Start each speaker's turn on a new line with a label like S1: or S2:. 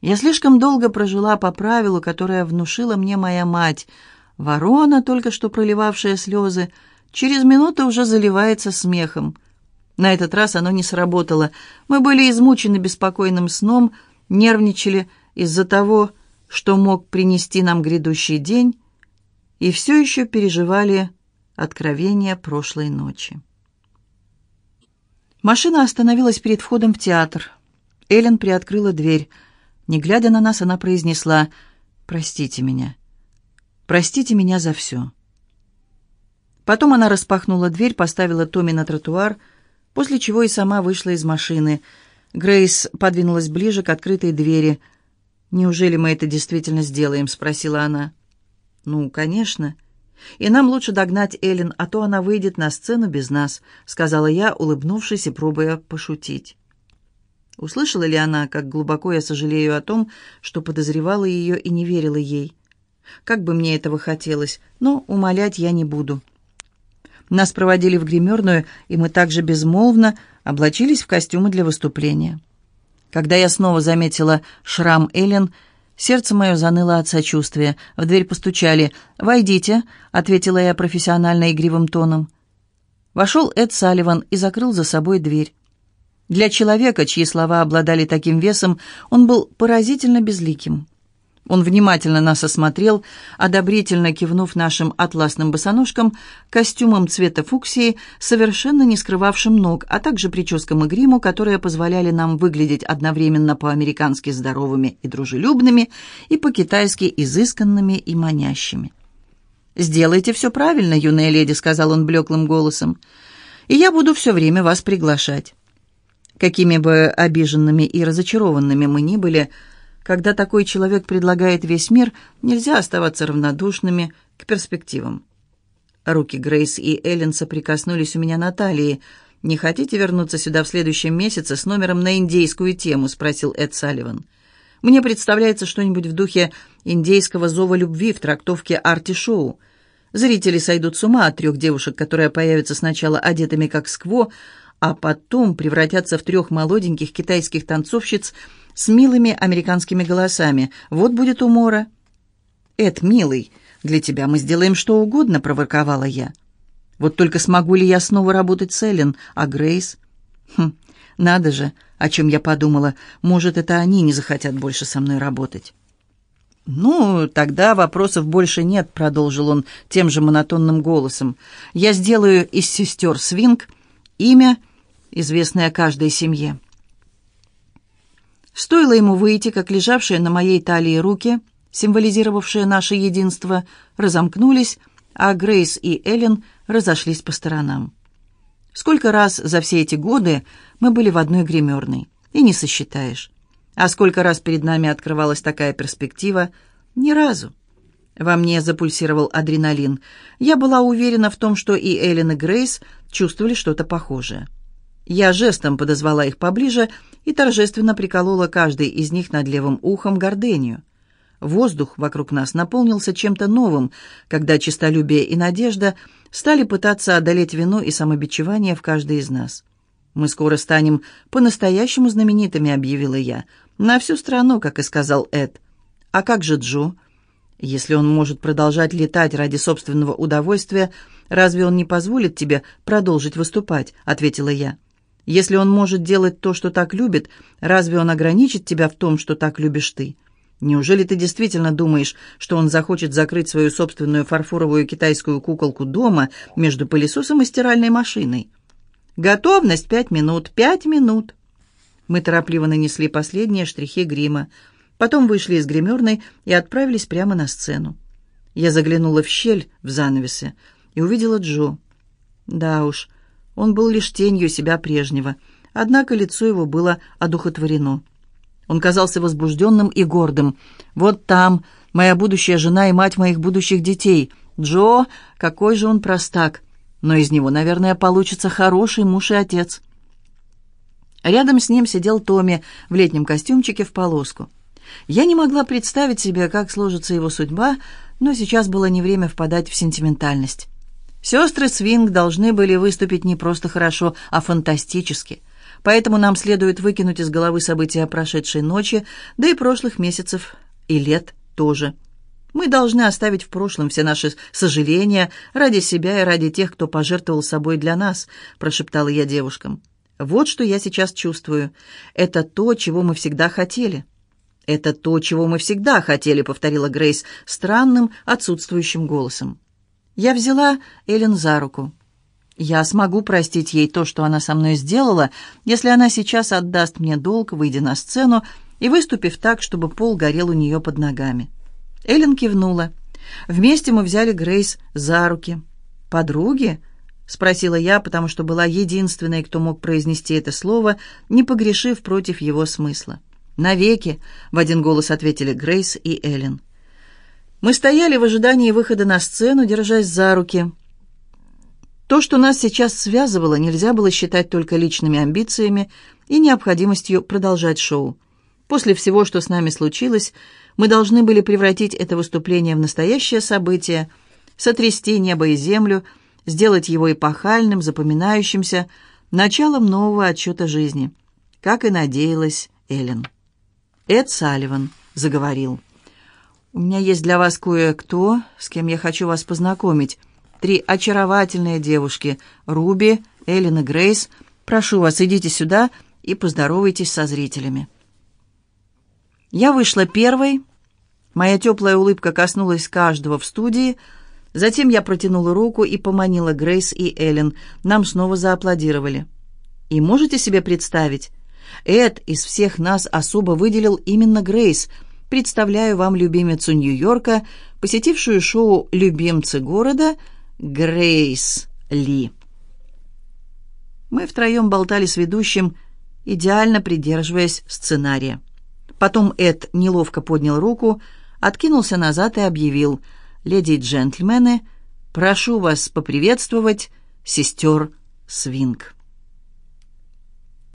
S1: Я слишком долго прожила по правилу, которое внушила мне моя мать. Ворона, только что проливавшая слезы, через минуту уже заливается смехом. На этот раз оно не сработало. Мы были измучены беспокойным сном, нервничали из-за того, что мог принести нам грядущий день, и все еще переживали откровения прошлой ночи. Машина остановилась перед входом в театр. Эллен приоткрыла дверь. Не глядя на нас, она произнесла «Простите меня. Простите меня за все». Потом она распахнула дверь, поставила Томми на тротуар, после чего и сама вышла из машины. Грейс подвинулась ближе к открытой двери. «Неужели мы это действительно сделаем?» — спросила она. «Ну, конечно. И нам лучше догнать Эллен, а то она выйдет на сцену без нас», — сказала я, улыбнувшись и пробуя пошутить. Услышала ли она, как глубоко я сожалею о том, что подозревала ее и не верила ей? Как бы мне этого хотелось, но умолять я не буду. Нас проводили в гримерную, и мы также безмолвно облачились в костюмы для выступления. Когда я снова заметила шрам Эллен, сердце мое заныло от сочувствия. В дверь постучали. «Войдите», — ответила я профессионально игривым тоном. Вошел Эд Салливан и закрыл за собой дверь. Для человека, чьи слова обладали таким весом, он был поразительно безликим. Он внимательно нас осмотрел, одобрительно кивнув нашим атласным босоножкам, костюмом цвета фуксии, совершенно не скрывавшим ног, а также прическам и гриму, которые позволяли нам выглядеть одновременно по-американски здоровыми и дружелюбными, и по-китайски изысканными и манящими. «Сделайте все правильно, юная леди», — сказал он блеклым голосом, — «и я буду все время вас приглашать». Какими бы обиженными и разочарованными мы ни были, когда такой человек предлагает весь мир, нельзя оставаться равнодушными к перспективам. Руки Грейс и Эллен соприкоснулись у меня на талии. «Не хотите вернуться сюда в следующем месяце с номером на индейскую тему?» — спросил Эд Салливан. «Мне представляется что-нибудь в духе индейского зова любви в трактовке арти-шоу. Зрители сойдут с ума от трех девушек, которые появятся сначала одетыми как скво, а потом превратятся в трех молоденьких китайских танцовщиц с милыми американскими голосами. Вот будет умора. «Эд, милый, для тебя мы сделаем что угодно», — проворковала я. «Вот только смогу ли я снова работать с Эллен, а Грейс?» «Хм, надо же, о чем я подумала. Может, это они не захотят больше со мной работать». «Ну, тогда вопросов больше нет», — продолжил он тем же монотонным голосом. «Я сделаю из сестер Свинг имя известная каждой семье. Стоило ему выйти, как лежавшие на моей талии руки, символизировавшие наше единство, разомкнулись, а Грейс и Эллен разошлись по сторонам. Сколько раз за все эти годы мы были в одной гримерной, и не сосчитаешь. А сколько раз перед нами открывалась такая перспектива? Ни разу. Во мне запульсировал адреналин. Я была уверена в том, что и Эллен, и Грейс чувствовали что-то похожее. Я жестом подозвала их поближе и торжественно приколола каждый из них над левым ухом горденью. Воздух вокруг нас наполнился чем-то новым, когда честолюбие и надежда стали пытаться одолеть вину и самобичевание в каждой из нас. «Мы скоро станем по-настоящему знаменитыми», — объявила я. «На всю страну», как и сказал Эд. «А как же Джо?» «Если он может продолжать летать ради собственного удовольствия, разве он не позволит тебе продолжить выступать?» — ответила я. Если он может делать то, что так любит, разве он ограничит тебя в том, что так любишь ты? Неужели ты действительно думаешь, что он захочет закрыть свою собственную фарфоровую китайскую куколку дома между пылесосом и стиральной машиной? Готовность пять минут, пять минут. Мы торопливо нанесли последние штрихи грима, потом вышли из гримерной и отправились прямо на сцену. Я заглянула в щель в занавесе и увидела Джо. Да уж, он был лишь тенью себя прежнего, однако лицо его было одухотворено. Он казался возбужденным и гордым. «Вот там моя будущая жена и мать моих будущих детей. Джо, какой же он простак! Но из него, наверное, получится хороший муж и отец». Рядом с ним сидел Томми в летнем костюмчике в полоску. Я не могла представить себе, как сложится его судьба, но сейчас было не время впадать в сентиментальность. Сестры Свинг должны были выступить не просто хорошо, а фантастически. Поэтому нам следует выкинуть из головы события прошедшей ночи, да и прошлых месяцев и лет тоже. Мы должны оставить в прошлом все наши сожаления ради себя и ради тех, кто пожертвовал собой для нас», — прошептала я девушкам. «Вот что я сейчас чувствую. Это то, чего мы всегда хотели». «Это то, чего мы всегда хотели», — повторила Грейс странным, отсутствующим голосом. Я взяла Эллен за руку. Я смогу простить ей то, что она со мной сделала, если она сейчас отдаст мне долг, выйдя на сцену и выступив так, чтобы пол горел у нее под ногами. Эллен кивнула. Вместе мы взяли Грейс за руки. «Подруги?» — спросила я, потому что была единственной, кто мог произнести это слово, не погрешив против его смысла. «Навеки!» — в один голос ответили Грейс и Эллен. Мы стояли в ожидании выхода на сцену, держась за руки. То, что нас сейчас связывало, нельзя было считать только личными амбициями и необходимостью продолжать шоу. После всего, что с нами случилось, мы должны были превратить это выступление в настоящее событие, сотрясти небо и землю, сделать его эпохальным, запоминающимся, началом нового отчета жизни, как и надеялась Эллен. Эд Салливан заговорил. «У меня есть для вас кое-кто, с кем я хочу вас познакомить. Три очаровательные девушки — Руби, Эллен и Грейс. Прошу вас, идите сюда и поздоровайтесь со зрителями». Я вышла первой. Моя теплая улыбка коснулась каждого в студии. Затем я протянула руку и поманила Грейс и Эллен. Нам снова зааплодировали. И можете себе представить? Эд из всех нас особо выделил именно Грейс. Представляю вам любимицу Нью-Йорка, посетившую шоу «Любимцы города» Грейс Ли. Мы втроем болтали с ведущим, идеально придерживаясь сценария. Потом Эд неловко поднял руку, откинулся назад и объявил «Леди и джентльмены, прошу вас поприветствовать сестер Свинг».